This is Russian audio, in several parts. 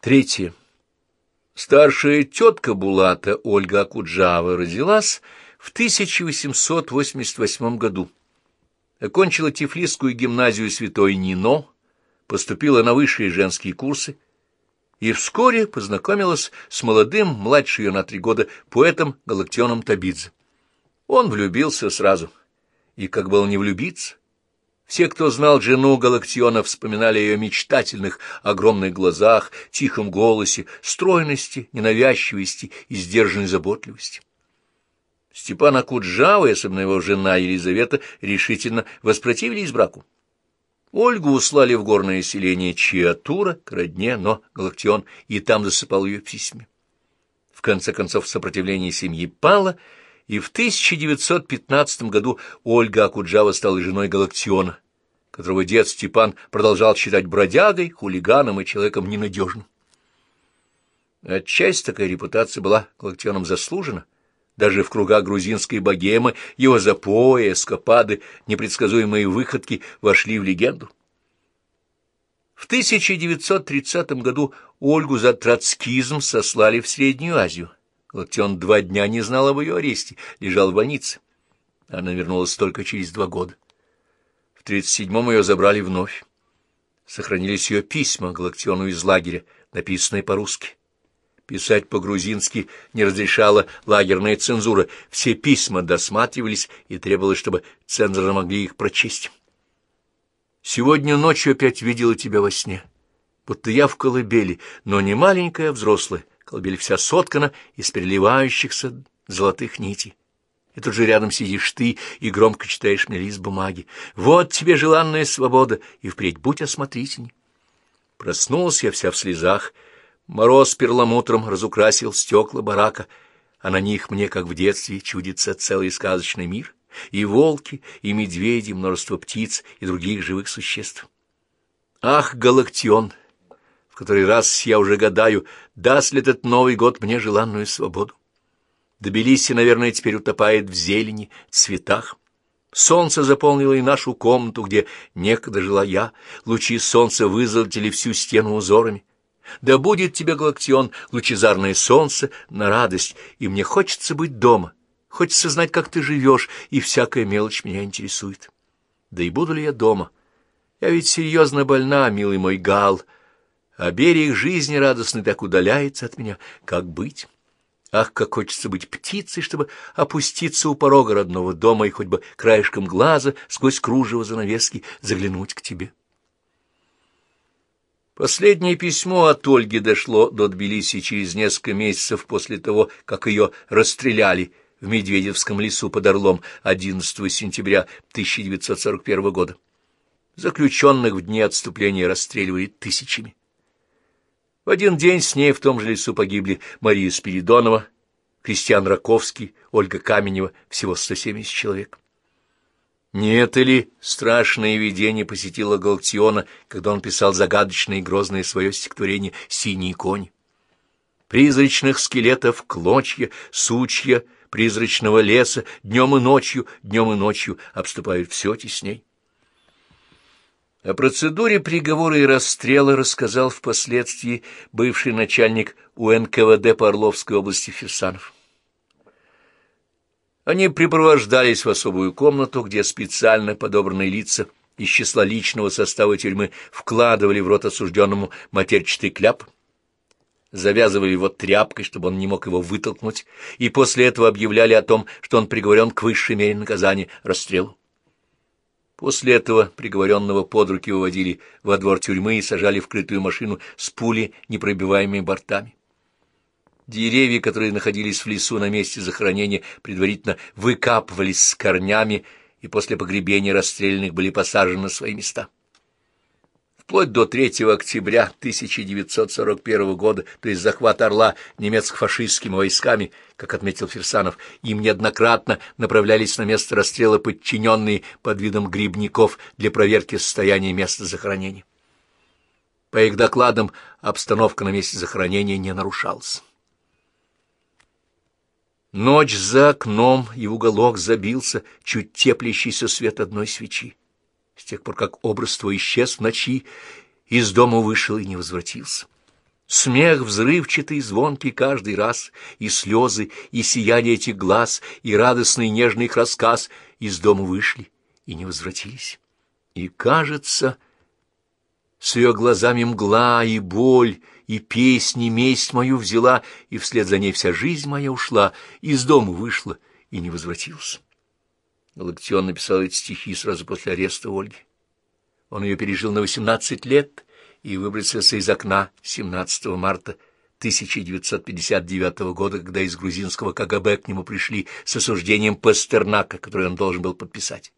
Третье. Старшая тетка Булата, Ольга Акуджава, родилась в 1888 году. Окончила Тифлисскую гимназию Святой Нино, поступила на высшие женские курсы и вскоре познакомилась с молодым, младше ее на три года, поэтом Галактионом Табидзе. Он влюбился сразу, и как было не влюбиться, все, кто знал жену Галактиона, вспоминали о ее мечтательных, огромных глазах, тихом голосе, стройности, ненавязчивости и сдержанной заботливости. Степана Куджава и особенно его жена Елизавета решительно воспротивились браку. Ольгу услали в горное селение Чиатура к родне, но Галактион и там засыпал ее письми. В конце концов сопротивление семьи пало, и в 1915 году Ольга Акуджава стала женой Галактиона, которого дед Степан продолжал считать бродягой, хулиганом и человеком ненадежным. Отчасти такая репутация была Галактионом заслужена. Даже в кругах грузинской богемы его запои, эскапады, непредсказуемые выходки вошли в легенду. В 1930 году Ольгу за троцкизм сослали в Среднюю Азию. Галактион два дня не знал об ее аресте, лежал в больнице. Она вернулась только через два года. В тридцать седьмом ее забрали вновь. Сохранились ее письма Галактиону из лагеря, написанные по-русски. Писать по-грузински не разрешала лагерная цензура. Все письма досматривались, и требовалось, чтобы цензоры могли их прочесть. «Сегодня ночью опять видела тебя во сне, будто я в колыбели, но не маленькая, а взрослая. Колыбель вся соткана из переливающихся золотых нитей. И тут же рядом сидишь ты и громко читаешь мне лист бумаги. Вот тебе желанная свобода, и впредь будь осмотрительней. Проснулась я вся в слезах. Мороз перламутром разукрасил стекла барака, а на них мне, как в детстве, чудится целый сказочный мир. И волки, и медведи, множество птиц и других живых существ. Ах, Галактион! Который раз я уже гадаю, даст ли этот Новый год мне желанную свободу. Тбилиси, наверное, теперь утопает в зелени, цветах. Солнце заполнило и нашу комнату, где некогда жила я. Лучи солнца вызолотили всю стену узорами. Да будет тебе, Галактион, лучезарное солнце на радость, и мне хочется быть дома. Хочется знать, как ты живешь, и всякая мелочь меня интересует. Да и буду ли я дома? Я ведь серьезно больна, милый мой Гал, — а берег жизни радостный так удаляется от меня. Как быть? Ах, как хочется быть птицей, чтобы опуститься у порога родного дома и хоть бы краешком глаза сквозь кружево занавески заглянуть к тебе. Последнее письмо от Ольги дошло до Тбилиси через несколько месяцев после того, как ее расстреляли в Медведевском лесу под Орлом 11 сентября 1941 года. Заключенных в дни отступления расстреливали тысячами. В один день с ней в том же лесу погибли Мария Спиридонова, Кристиан Раковский, Ольга Каменева, всего 170 человек. Не это ли страшное видение посетило Галтиона, когда он писал загадочное и грозное свое стихотворение «Синий конь»? Призрачных скелетов клочья, сучья призрачного леса днем и ночью, днем и ночью обступают все тесней. О процедуре приговора и расстрела рассказал впоследствии бывший начальник УНКВД по Орловской области Фирсанов. Они припровождались в особую комнату, где специально подобранные лица из числа личного состава тюрьмы вкладывали в рот осужденному матерчатый кляп, завязывали его тряпкой, чтобы он не мог его вытолкнуть, и после этого объявляли о том, что он приговорен к высшей мере наказания — расстрелу. После этого приговоренного под руки выводили во двор тюрьмы и сажали в крытую машину с пули непробиваемыми бортами. Деревья, которые находились в лесу на месте захоронения, предварительно выкапывались с корнями и после погребения расстрелянных были посажены на свои места вплоть до 3 октября 1941 года, то есть захват Орла немецко-фашистскими войсками, как отметил Ферсанов, им неоднократно направлялись на место расстрела подчиненные под видом грибников для проверки состояния места захоронения. По их докладам, обстановка на месте захоронения не нарушалась. Ночь за окном, и уголок забился чуть теплящийся свет одной свечи. Тех пор, как образ твой исчез в ночи, из дома вышел и не возвратился. Смех взрывчатый, звонкий каждый раз, и слезы, и сияние этих глаз, и радостный нежный их рассказ из дома вышли и не возвратились. И, кажется, с ее глазами мгла и боль, и песни месть мою взяла, и вслед за ней вся жизнь моя ушла, из дома вышла и не возвратилась. Галактион написал эти стихи сразу после ареста Ольги. Он ее пережил на восемнадцать лет и выбросился из окна 17 марта 1959 года, когда из грузинского КГБ к нему пришли с осуждением Пастернака, который он должен был подписать.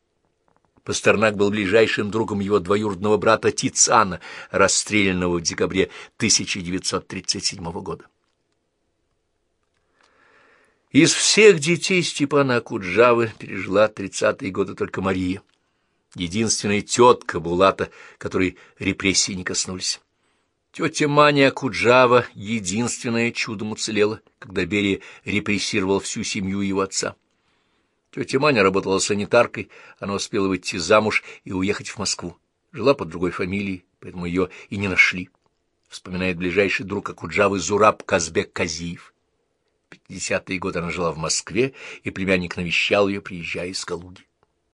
Пастернак был ближайшим другом его двоюродного брата Тицана, расстрелянного в декабре 1937 года. Из всех детей Степана Акуджавы пережила тридцатые годы только Мария, единственная тетка Булата, которой репрессии не коснулись. Тетя Маня Акуджава единственное чудом уцелела, когда Берия репрессировал всю семью его отца. Тетя Маня работала санитаркой, она успела выйти замуж и уехать в Москву. Жила под другой фамилией, поэтому ее и не нашли, вспоминает ближайший друг Акуджавы Зураб Казбек Казиев. 50-е годы она жила в Москве, и племянник навещал ее, приезжая из Калуги.